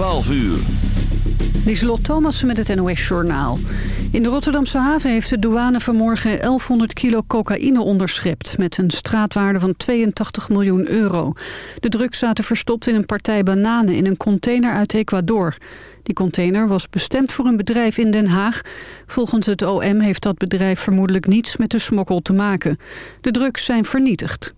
12 uur. Lieselot Thomassen met het NOS-journaal. In de Rotterdamse haven heeft de douane vanmorgen 1100 kilo cocaïne onderschept... met een straatwaarde van 82 miljoen euro. De drugs zaten verstopt in een partij bananen in een container uit Ecuador. Die container was bestemd voor een bedrijf in Den Haag. Volgens het OM heeft dat bedrijf vermoedelijk niets met de smokkel te maken. De drugs zijn vernietigd.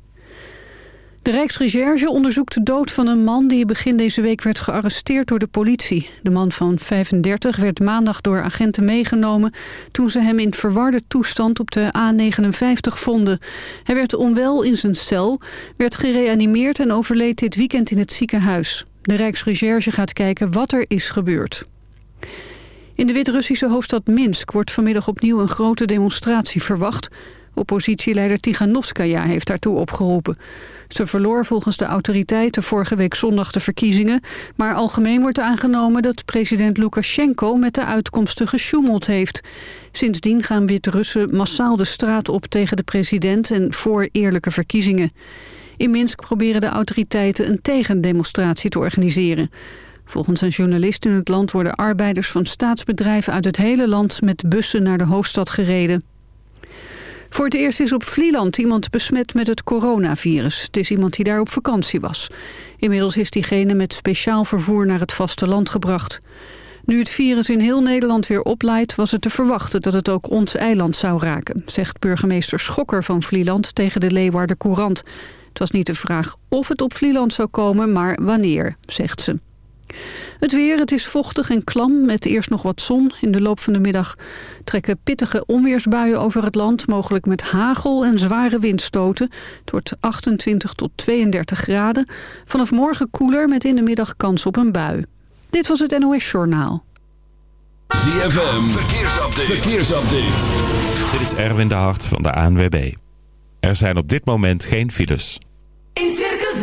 De Rijksrecherche onderzoekt de dood van een man die begin deze week werd gearresteerd door de politie. De man van 35 werd maandag door agenten meegenomen toen ze hem in verwarde toestand op de A59 vonden. Hij werd onwel in zijn cel, werd gereanimeerd en overleed dit weekend in het ziekenhuis. De Rijksrecherche gaat kijken wat er is gebeurd. In de Wit-Russische hoofdstad Minsk wordt vanmiddag opnieuw een grote demonstratie verwacht. Oppositieleider Tiganovskaya heeft daartoe opgeroepen. Ze verloor volgens de autoriteiten vorige week zondag de verkiezingen... maar algemeen wordt aangenomen dat president Lukashenko met de uitkomsten gesjoemeld heeft. Sindsdien gaan Wit-Russen massaal de straat op tegen de president en voor eerlijke verkiezingen. In Minsk proberen de autoriteiten een tegendemonstratie te organiseren. Volgens een journalist in het land worden arbeiders van staatsbedrijven uit het hele land met bussen naar de hoofdstad gereden. Voor het eerst is op Vlieland iemand besmet met het coronavirus. Het is iemand die daar op vakantie was. Inmiddels is diegene met speciaal vervoer naar het vasteland gebracht. Nu het virus in heel Nederland weer opleidt... was het te verwachten dat het ook ons eiland zou raken... zegt burgemeester Schokker van Vlieland tegen de Leeuwarden Courant. Het was niet de vraag of het op Vlieland zou komen, maar wanneer, zegt ze. Het weer, het is vochtig en klam met eerst nog wat zon. In de loop van de middag trekken pittige onweersbuien over het land. Mogelijk met hagel en zware windstoten. Het wordt 28 tot 32 graden. Vanaf morgen koeler met in de middag kans op een bui. Dit was het NOS Journaal. ZFM, verkeersupdate. verkeersupdate. Dit is Erwin de Hart van de ANWB. Er zijn op dit moment geen files. In Circus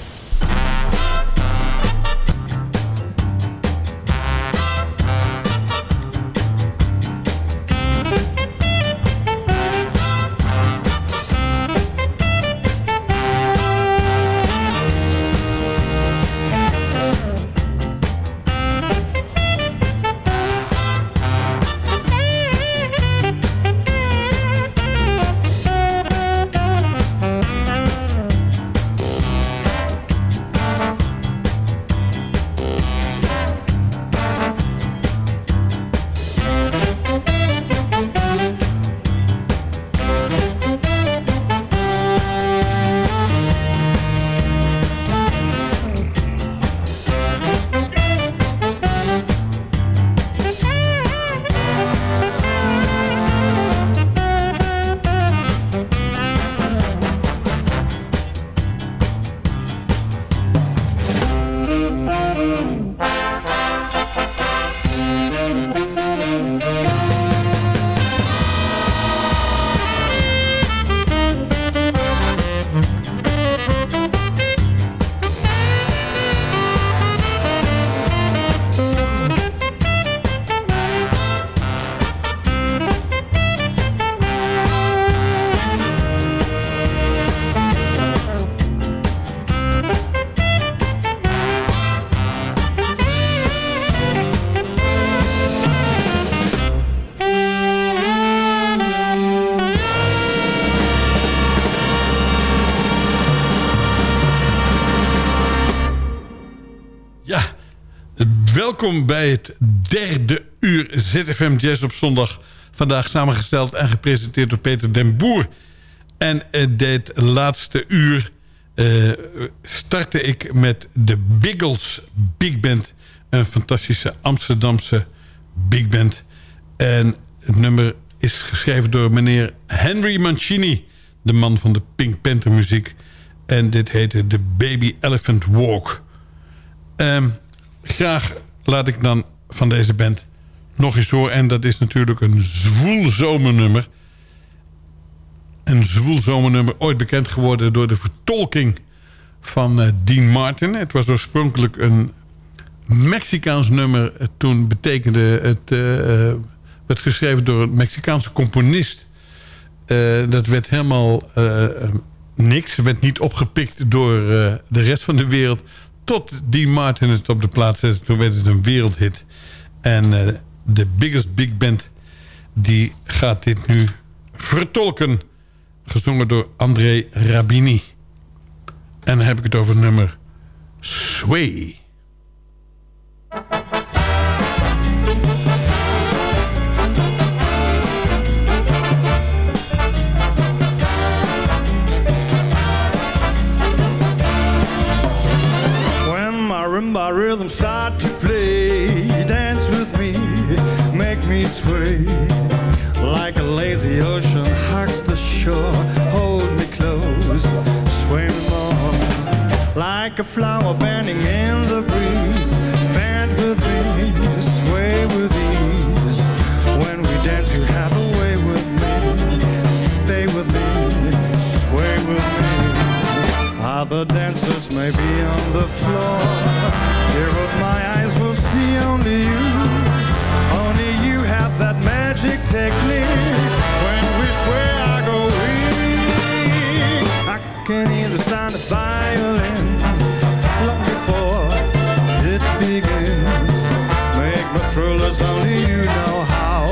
Welkom bij het derde uur ZFM Jazz op zondag. Vandaag samengesteld en gepresenteerd door Peter den Boer. En uh, dit laatste uur uh, startte ik met de Biggles Big Band. Een fantastische Amsterdamse big band. En het nummer is geschreven door meneer Henry Mancini. De man van de Pink Panther muziek. En dit heette The Baby Elephant Walk. Um, graag laat ik dan van deze band nog eens horen. En dat is natuurlijk een zwoel zomernummer. Een zwoel zomernummer ooit bekend geworden door de vertolking van uh, Dean Martin. Het was oorspronkelijk een Mexicaans nummer. Toen betekende het... Uh, werd geschreven door een Mexicaanse componist. Dat werd helemaal niks. werd niet opgepikt door de rest van de wereld. Tot Dean Martin het op de plaats zette. Toen werd het een wereldhit. En de Biggest Big Band... die gaat dit nu vertolken. Gezongen door André Rabini. En dan heb ik het over nummer Sway. Rhythm start to play. Dance with me, make me sway. Like a lazy ocean hugs the shore. Hold me close, me more Like a flower bending in the breeze. Bend with me, sway with ease. When we dance you have a way with me. Stay with me, sway with me. Other dancers may be on the floor violins. Long before it begins Make my thrillers only you know how.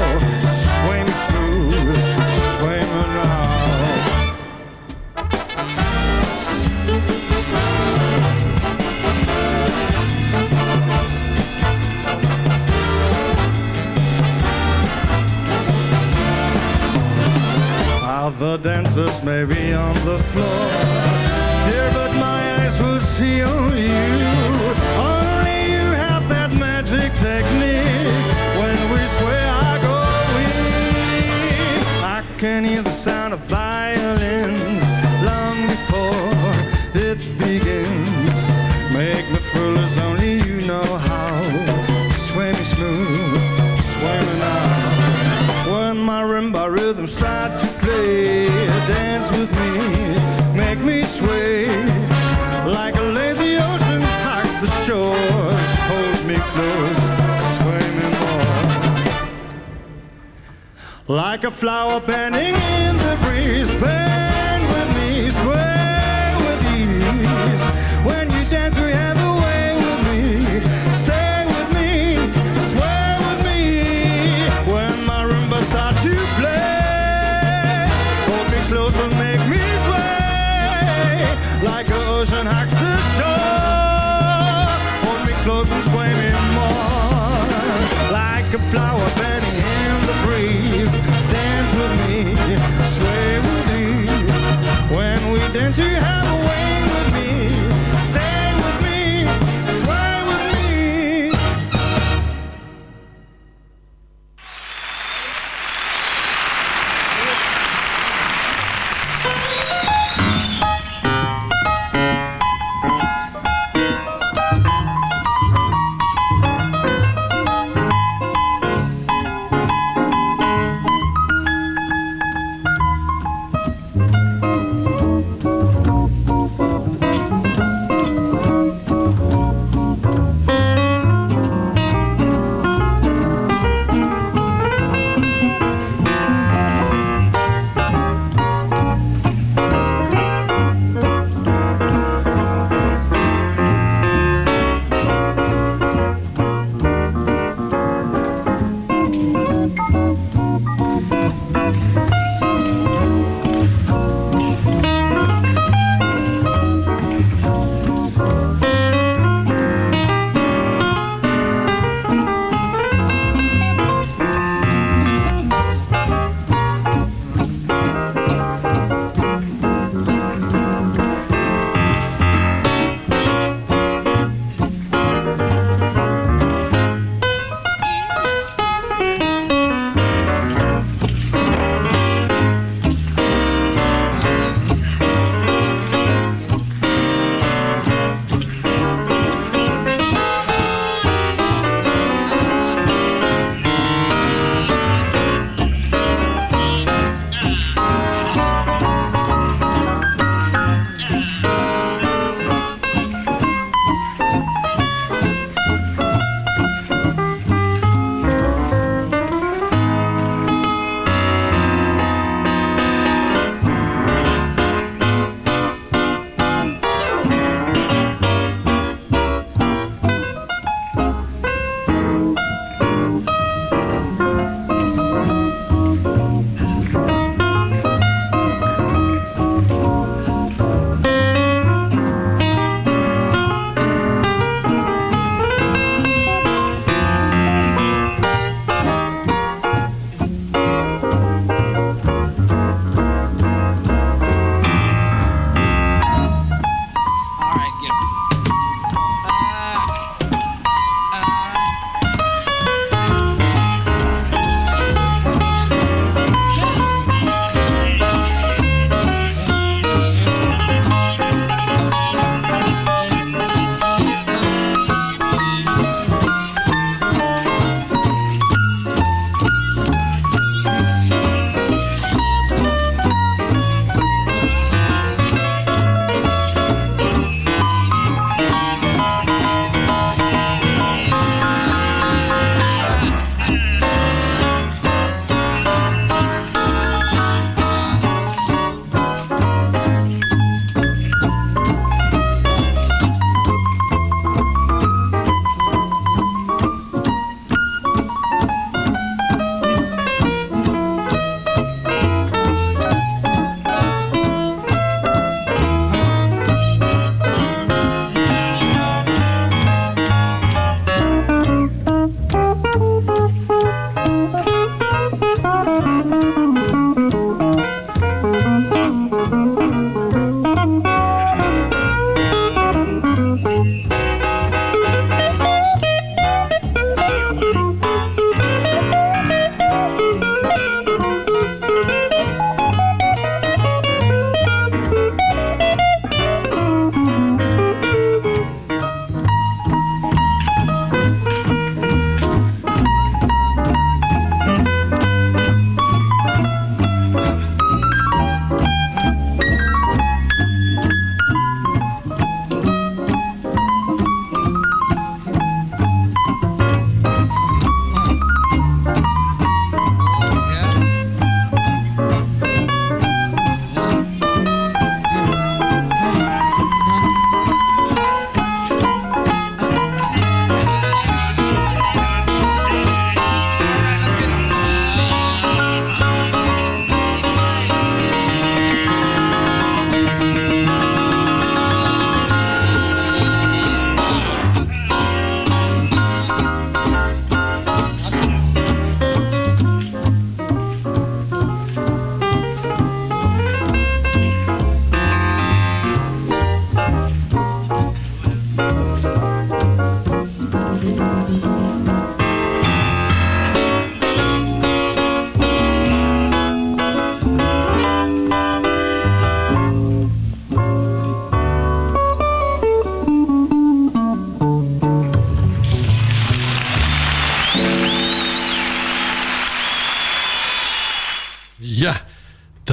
Sway me smooth, sway me now Other dancers may be on the floor only you Like a flower bending in the breeze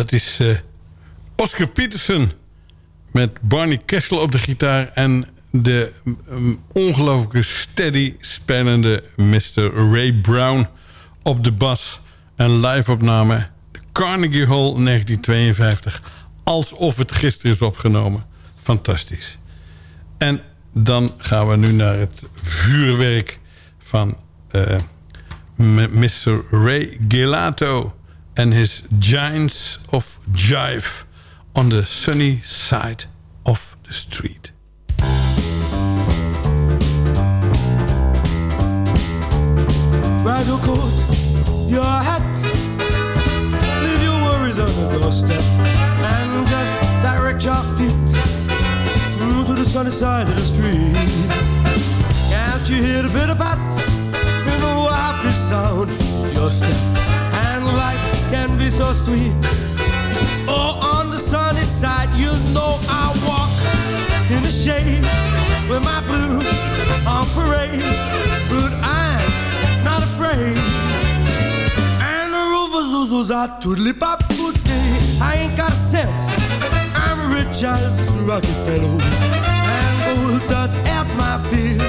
dat is eh, Oscar Peterson met Barney Kessel op de gitaar... en de um, ongelooflijke steady spelende Mr. Ray Brown op de bas. Een live-opname, Carnegie Hall 1952. Alsof het gisteren is opgenomen. Fantastisch. En dan gaan we nu naar het vuurwerk van eh, Mr. Ray Gelato... and his Giants of Jive on the sunny side of the street. Grab your coat, your hat, leave your worries on the doorstep, and just direct your feet to the sunny side of the street. Can't you hear the bitter bat? You know happy sound your step, and life can be so sweet. Oh, on the sunny side, you know I walk in the shade with my blues on parade, but I'm not afraid. And the rovers who's a toodly pop. I ain't got a cent. I'm rich as Rockefeller, and gold dust at my feet.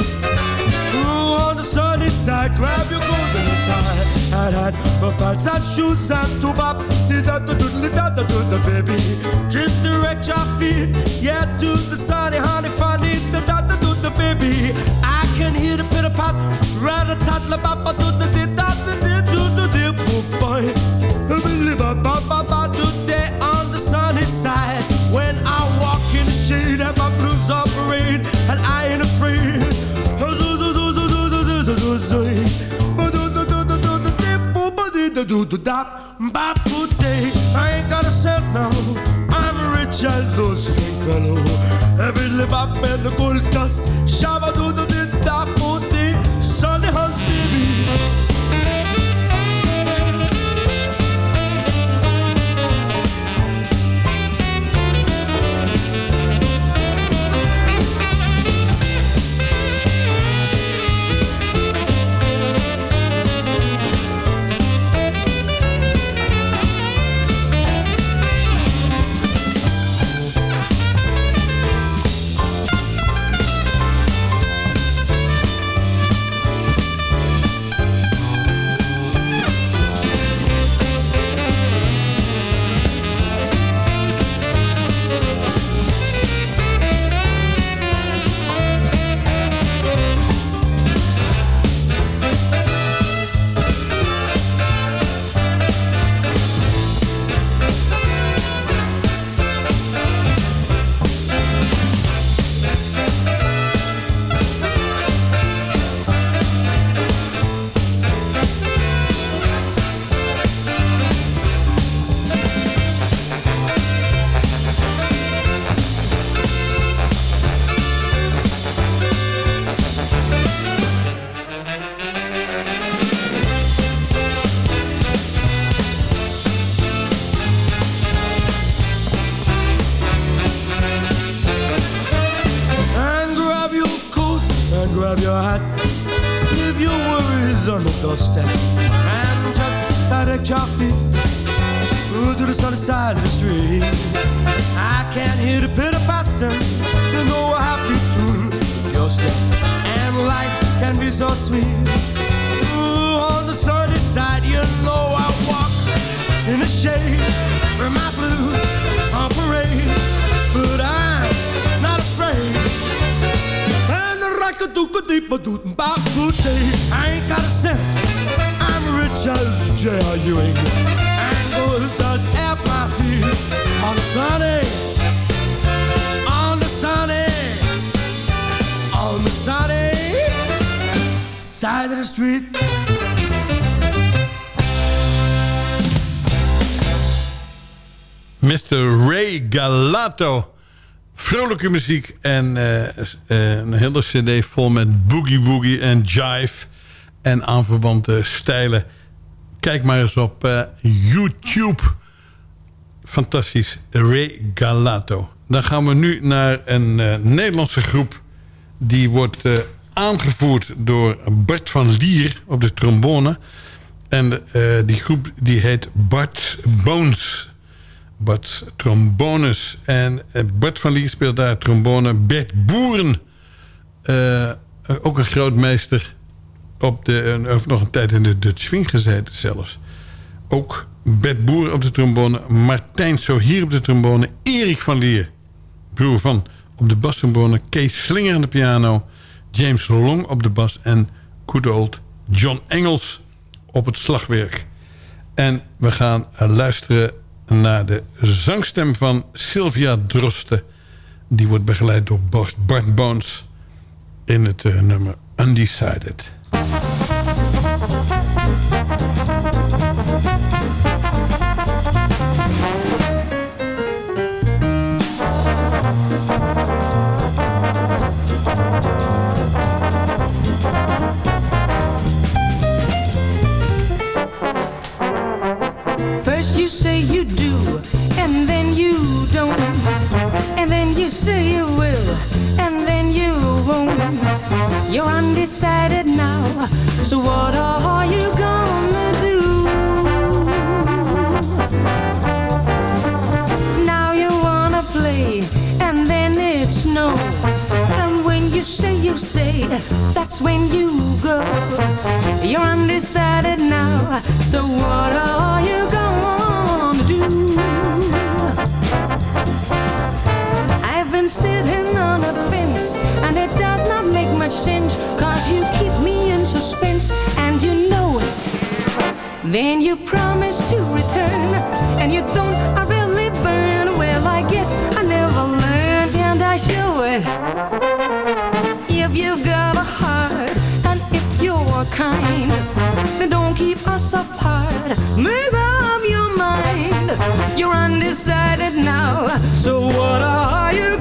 Ooh, on the sunny side, grab your golden tie. Hat, my pants and shoes and two bop. Did that, do, do, da, da, do, da, baby. Just direct your feet, yeah, to the sunny, honey, funny, da, da, da, do, da, baby. I can hear the pitter pat, rat a tat, la, ba, ba, do, da, di, da, da, di, do, do, di, boo, boy. Billy, ba, ba, ba, do, day on the sunny side. I ain't got a cent now. I'm rich as those string fellow. Every lip up and the gold dust. And the rocket do go deep, but bop. I ain't got a cent. I'm rich as J.R. Ewing. And gold dust at my feet. On the sunny, on the sunny, on the sunny side of the street. Mr. Ray Galato. Vrolijke muziek en eh, eh, een hele cd vol met boogie woogie en jive en aanverwante stijlen. Kijk maar eens op eh, YouTube. Fantastisch. Ray Galato. Dan gaan we nu naar een Nederlandse groep. Die wordt aangevoerd door Bart van Lier op de trombone. En die groep die heet Bart Bones. Bart's trombones. En eh, Bart van Lier speelt daar trombone. Bert Boeren, eh, ook een grootmeester... Op de, nog een tijd in de Dutch Swing gezeten zelfs. Ook Bert Boer op de trombone. Martijn Sohier op de trombone. Erik van Lier, broer van, op de bastrombone. Kees Slinger aan de piano. James Long op de bas. En good old John Engels op het slagwerk. En we gaan luisteren naar de zangstem van Sylvia Droste. Die wordt begeleid door Bart Bart Bones in het eh, nummer Undecided. You say you do, and then you don't. And then you say you will, and then you won't. You're undecided now, so what are you gonna do? Now you wanna play, and then it's no. And when you say you stay, that's when you go. You're undecided now, so what are you gonna a fence, and it does not make much sense, cause you keep me in suspense, and you know it. Then you promise to return, and you don't I really burn. Well, I guess I never learned, and I show it. If you've got a heart, and if you're kind, then don't keep us apart. Make up your mind. You're undecided now, so what are you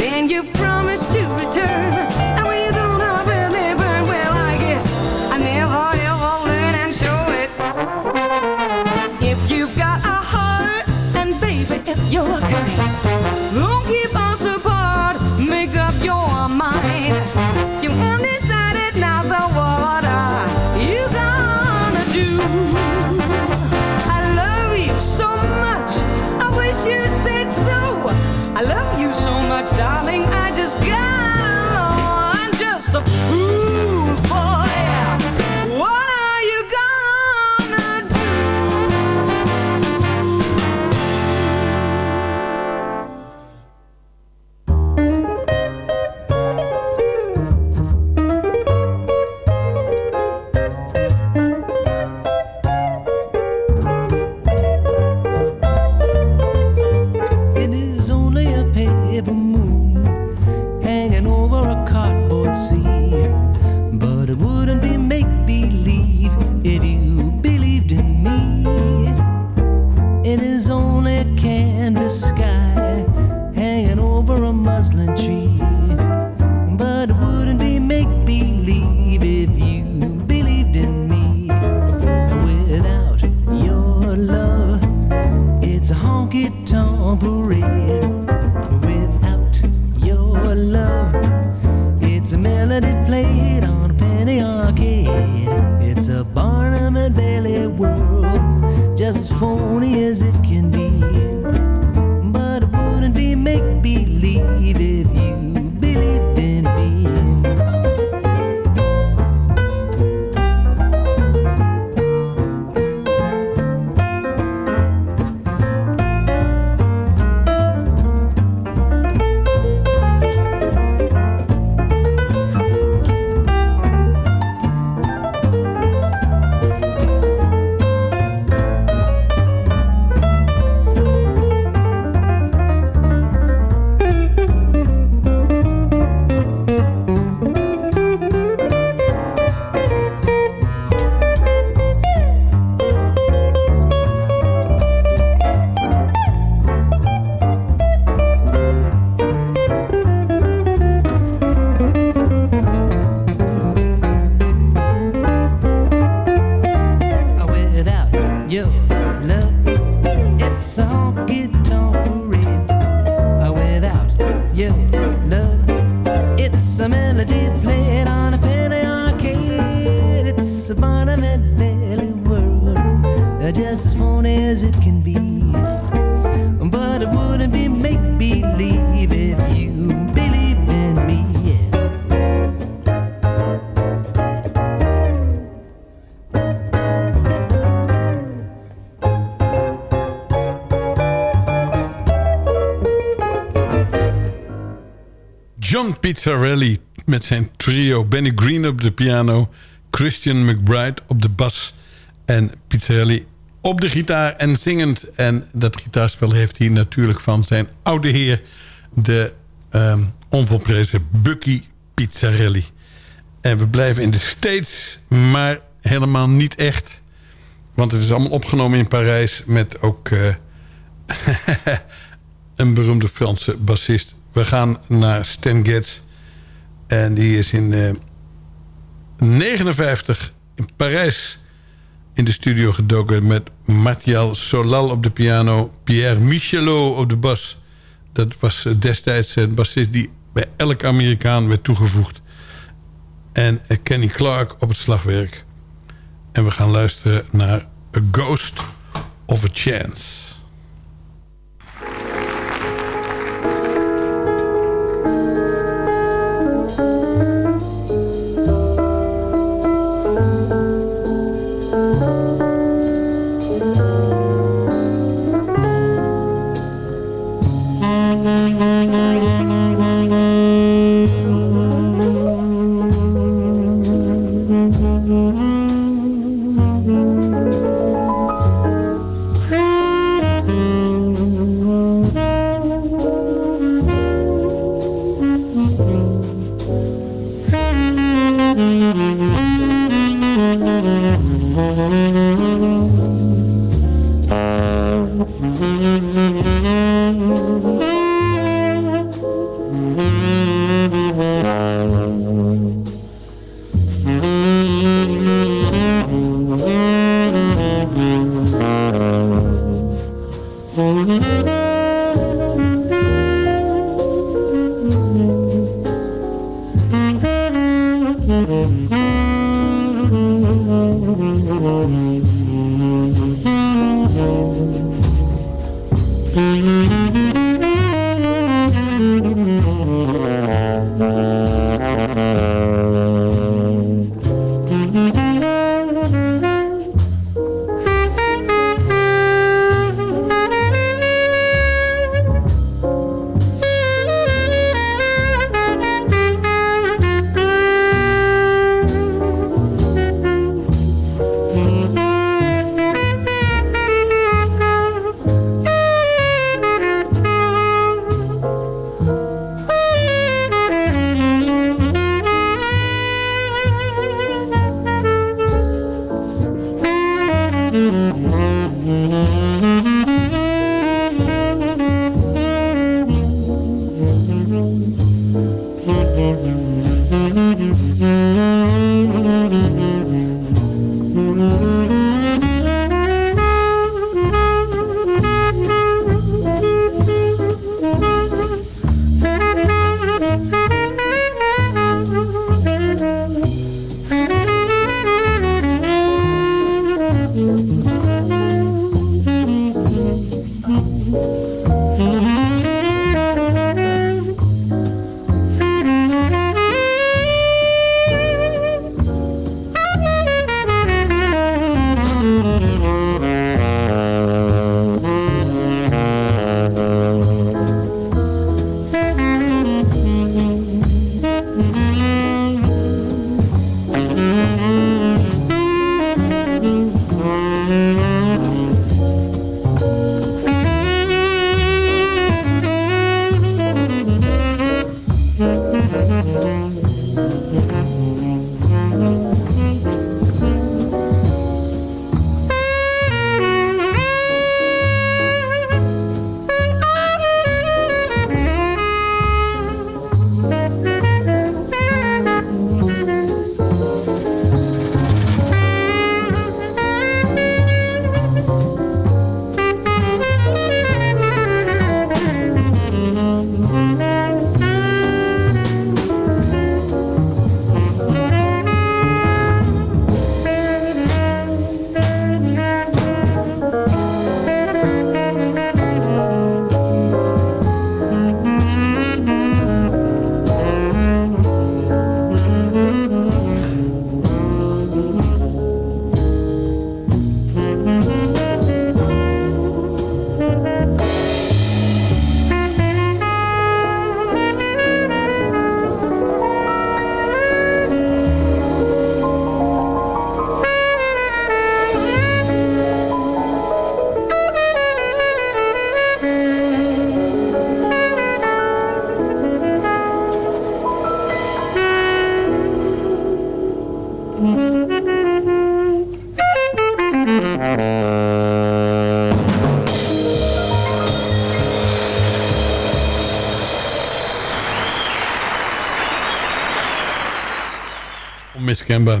Then you promised to Pizzarelli met zijn trio. Benny Green op de piano. Christian McBride op de bas. En Pizzarelli op de gitaar en zingend. En dat gitaarspel heeft hij natuurlijk van zijn oude heer... de ehm onvolprezen Bucky Pizzarelli. En we blijven in de States, maar helemaal niet echt. Want het is allemaal opgenomen in Parijs... met ook eh, een beroemde Franse bassist. We gaan naar Stan Getz. En die is in eh 59 in Parijs in de studio gedoken... met Martial Solal op de piano... Pierre Michelot op de bas. Dat was eh, destijds een bassist die bij elk Amerikaan werd toegevoegd. En eh, Kenny Clark op het slagwerk. En we gaan luisteren naar A Ghost of a Chance.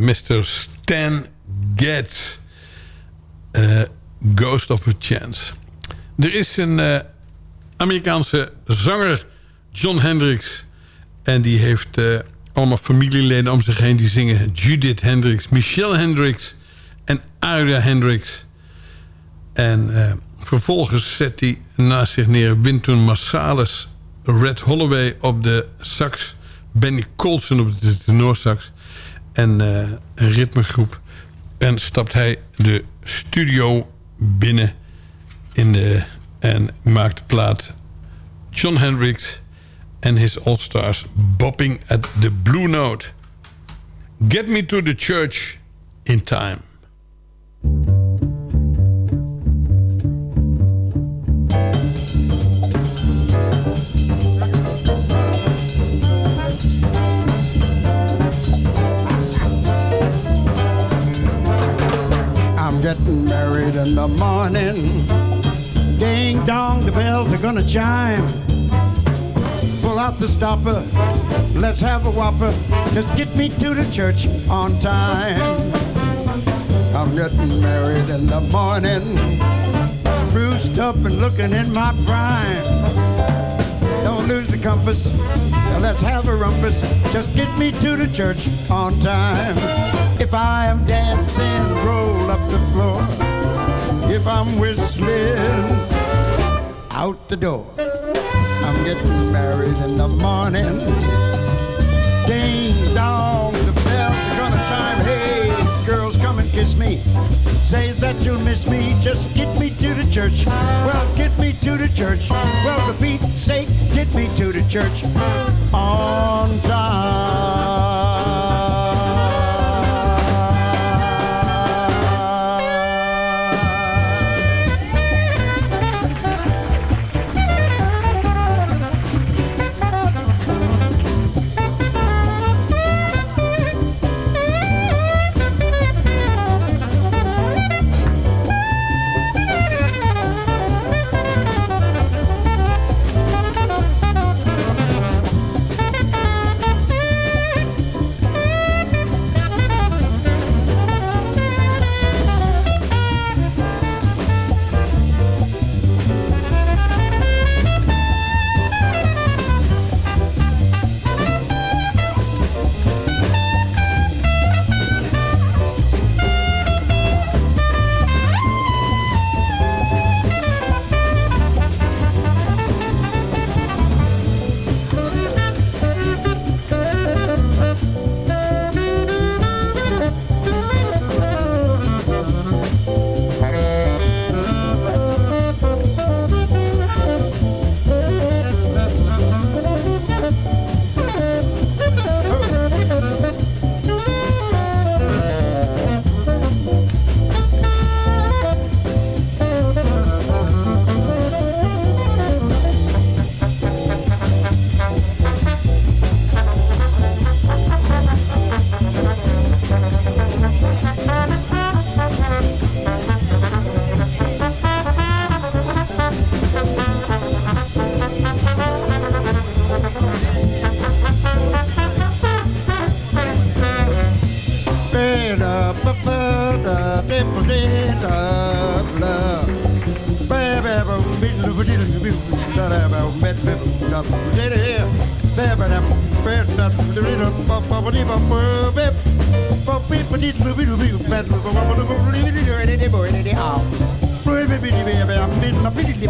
Mr. Stan Getz. Eh, Ghost of a Chance. Er is een eh, Amerikaanse zanger, John Hendricks. En die heeft eh, allemaal familieleden om zich heen. Die zingen Judith Hendricks, Michelle Hendricks en Aria Hendricks. En vervolgens zet hij naast zich neer Wynton Marsalis... Red Holloway op de sax... Benny Colson op de tenorsax... en eh, een ritmegroep. En stapt hij de studio binnen in de, en maakt de plaat John Hendricks en his All-Stars bopping at the Blue Note. Get me to the church in time. In the morning. Ding dong, the bells are gonna chime. Pull out the stopper, let's have a whopper. Just get me to the church on time. I'm getting married in the morning. Spruced up and looking in my prime. Don't lose the compass, let's have a rumpus. Just get me to the church on time. If I am dancing, roll up the floor. If I'm whistling, out the door. I'm getting married in the morning. Ding dong, the bells are gonna chime. Hey, girls, come and kiss me. Say that you'll miss me. Just get me to the church. Well, get me to the church. Well, for Pete's sake, get me to the church on time.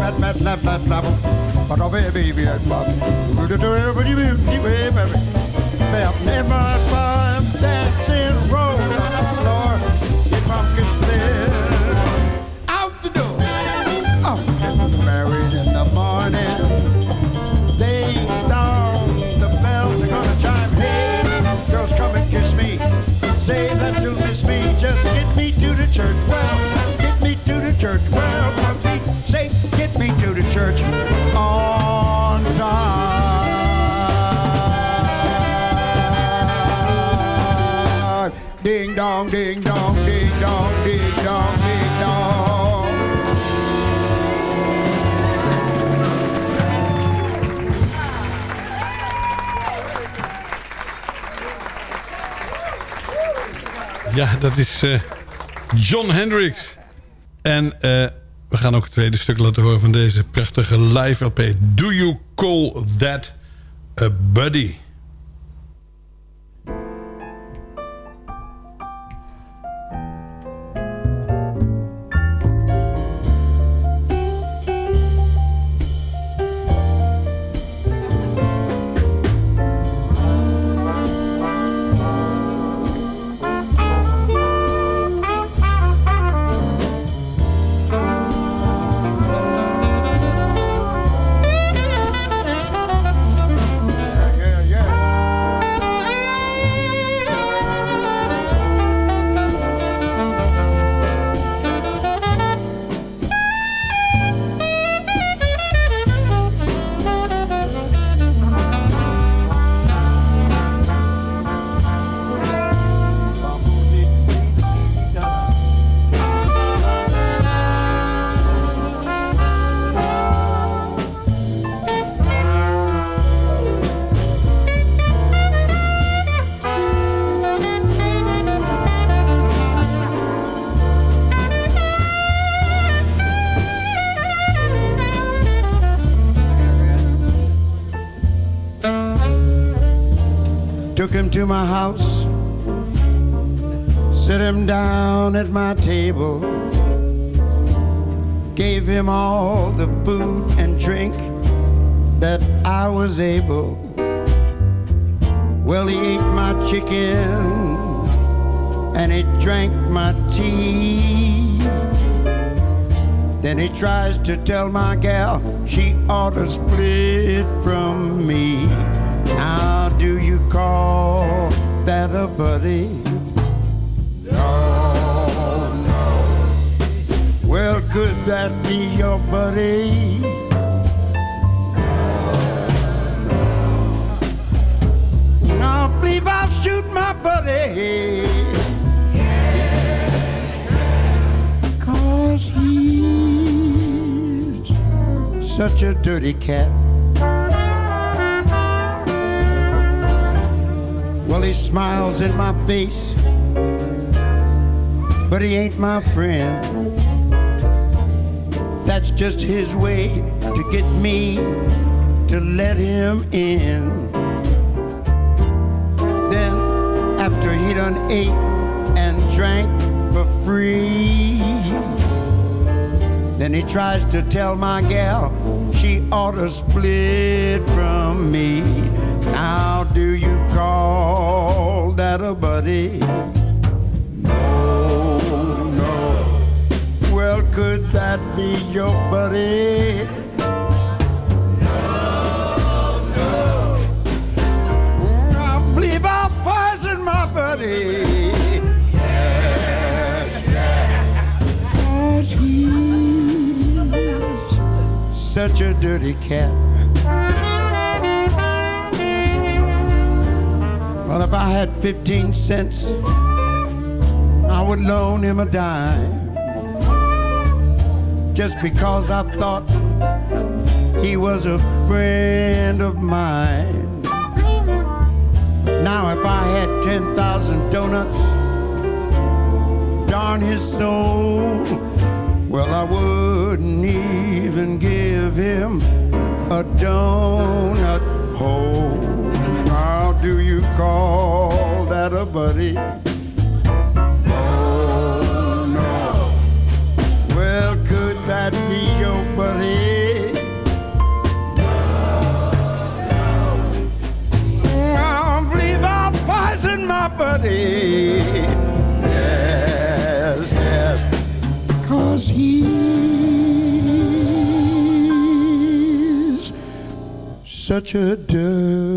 fat, fat, fat, fat, fat. But oh, baby, baby, baby, baby, baby, baby, baby, baby, baby, baby, baby, baby, ding dong, ding dong, ding dong, ding dong. Ja, dat is eh, John Hendricks. En eh, we gaan ook het tweede stuk laten horen van deze prachtige live LP. Do You Call That a Buddy? At my table, gave him all the food and drink that I was able. Well, he ate my chicken and he drank my tea. Then he tries to tell my gal she ought to split from me. Now, do you call that a buddy? Could that be your buddy? No. I believe I'll shoot my buddy. Cause he's such a dirty cat. Well, he smiles in my face, but he ain't my friend. Just his way to get me to let him in. Then, after he done ate and drank for free, then he tries to tell my gal she ought to split from me. Now, do you call that a buddy? Your buddy? I believe I'll my buddy. Yes, yes. such a dirty cat. Well, if I had 15 cents, I would loan him a dime. Just because I thought he was a friend of mine. Now, if I had 10,000 donuts, darn his soul, well, I wouldn't even give him a donut hole. How do you call that a buddy? Such a dirty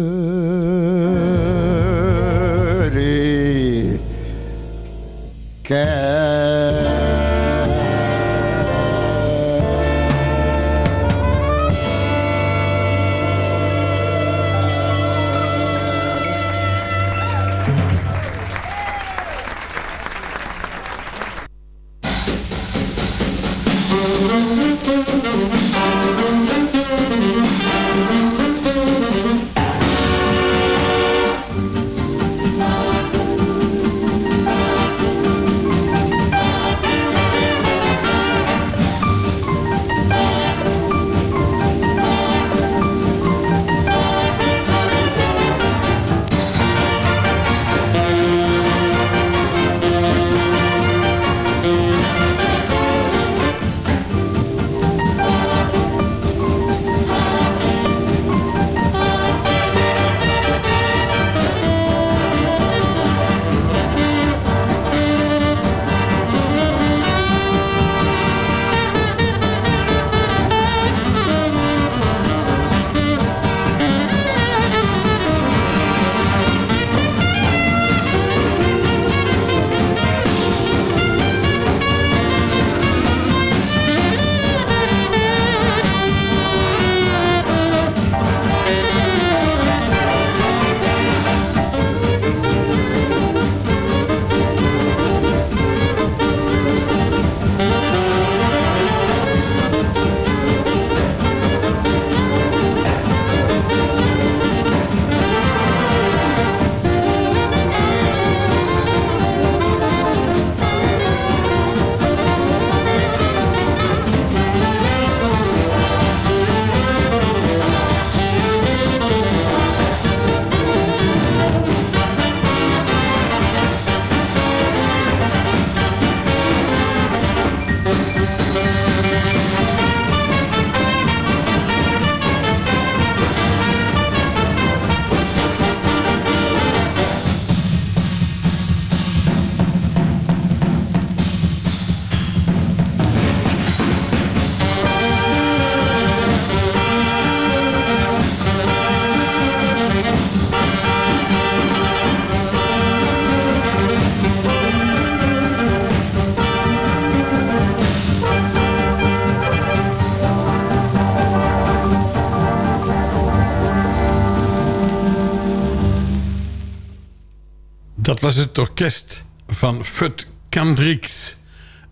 was het orkest van Fut Kendricks.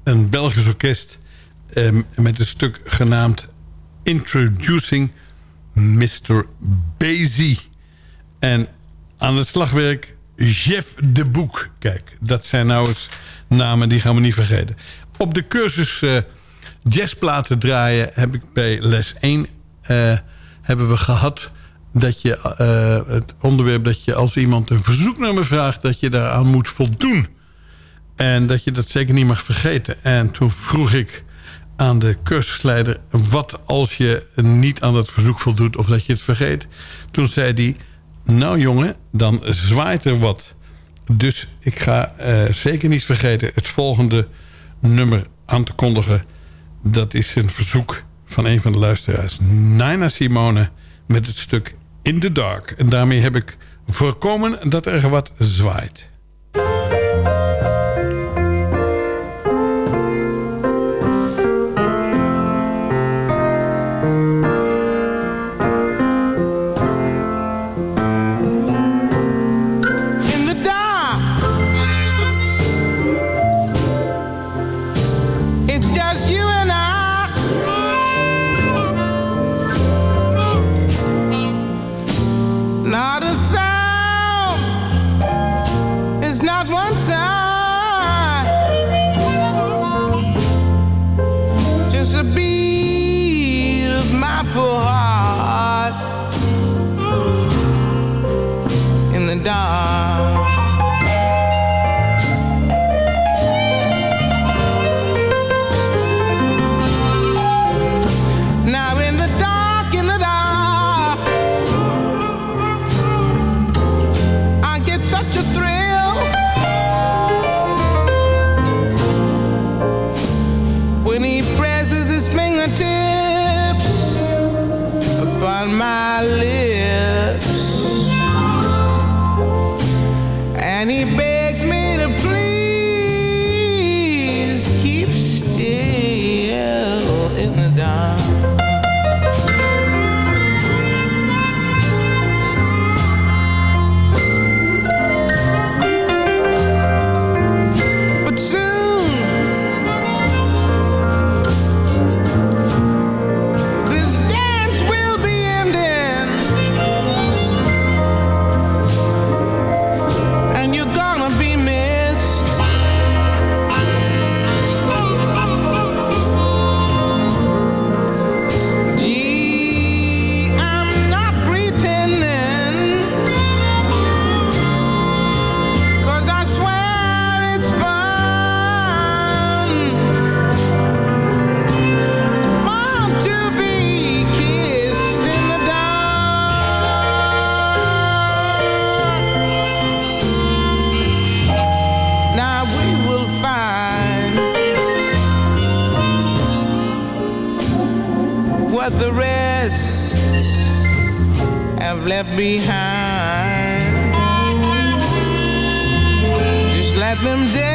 Een Belgisch orkest eh, met een stuk genaamd Introducing Mr. Basie. En aan het slagwerk Jeff de Boek. Kijk, dat zijn nou eens namen die gaan we niet vergeten. Op de cursus eh, jazzplaten draaien heb ik bij les 1 eh, hebben we gehad dat je eh, het onderwerp dat je als iemand een verzoeknummer vraagt... dat je daaraan moet voldoen. En dat je dat zeker niet mag vergeten. En toen vroeg ik aan de cursusleider... wat als je niet aan dat verzoek voldoet of dat je het vergeet. Toen zei hij... nou jongen, dan zwaait er wat. Dus ik ga eh, zeker niet vergeten het volgende nummer aan te kondigen. Dat is een verzoek van een van de luisteraars. Nina Simone met het stuk In the Dark. En daarmee heb ik voorkomen dat er wat zwaait. What the rest have left behind. Just let them dance.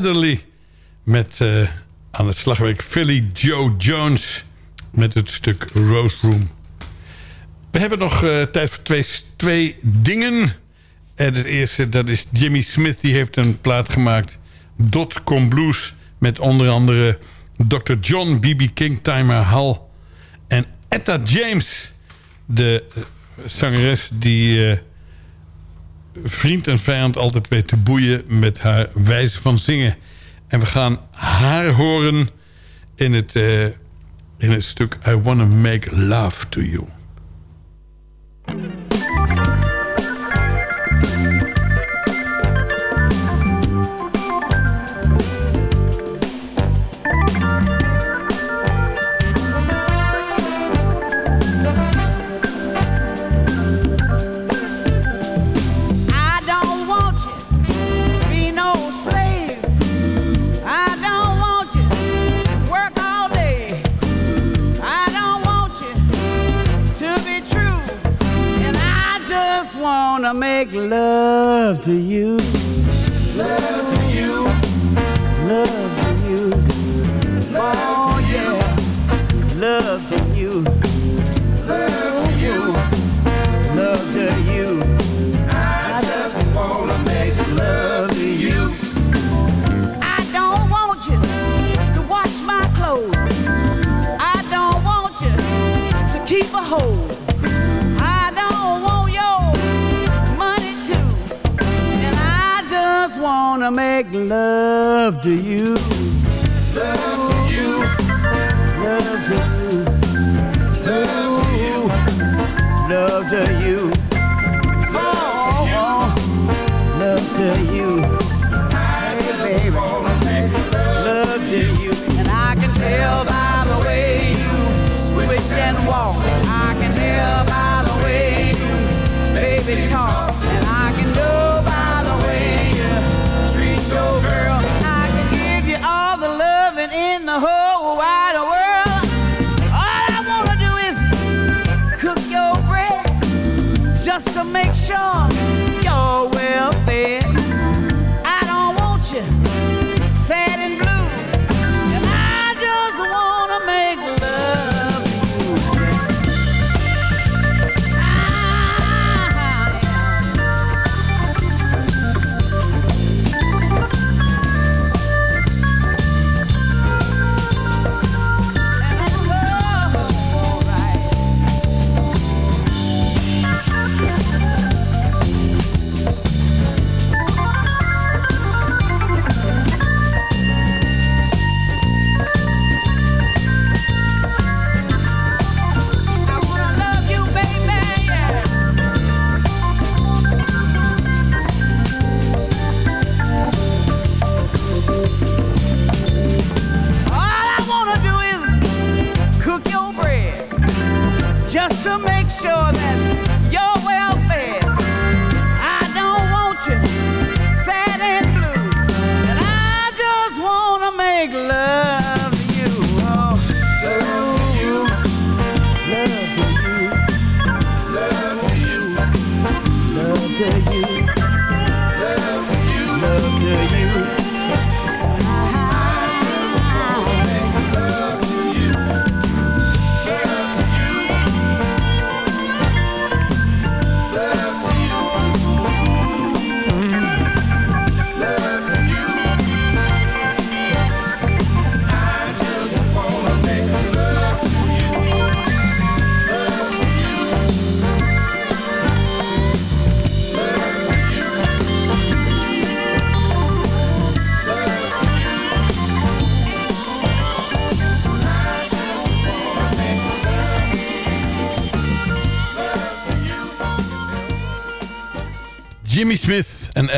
Adderley met eh, aan het slagwerk Philly Joe Jones met het stuk Rose Room. We hebben nog eh, tijd voor twee, twee dingen. En het eerste, dat is Jimmy Smith. Die heeft een plaat gemaakt. Dotcom Blues. Met onder andere Dr. John B.B. King, Timer Hall. En Etta James. De eh, zangeres die... vriend en vijand altijd weet te boeien met haar wijze van zingen. En we gaan haar horen in het, eh, in het stuk I Wanna Make Love to You.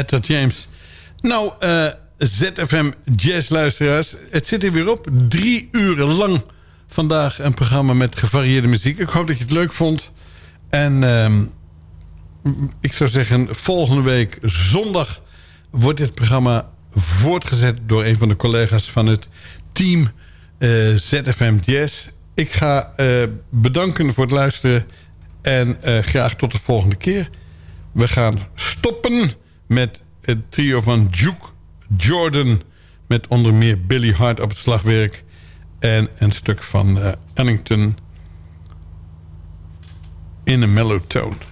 Etta James. Nou, eh, ZFM Jazzluisteraars. Het zit er weer op. Drie uren lang vandaag een programma met gevarieerde muziek. Ik hoop dat je het leuk vond. En ehm, ik zou zeggen, volgende week zondag wordt dit programma voortgezet door een van de collega's van het team eh, ZFM Jazz. Ik ga eh, bedanken voor het luisteren en graag tot de volgende keer. We gaan stoppen met het trio van Duke Jordan... met onder meer Billy Hart op het slagwerk... en een stuk van eh, Ellington in een mellow tone.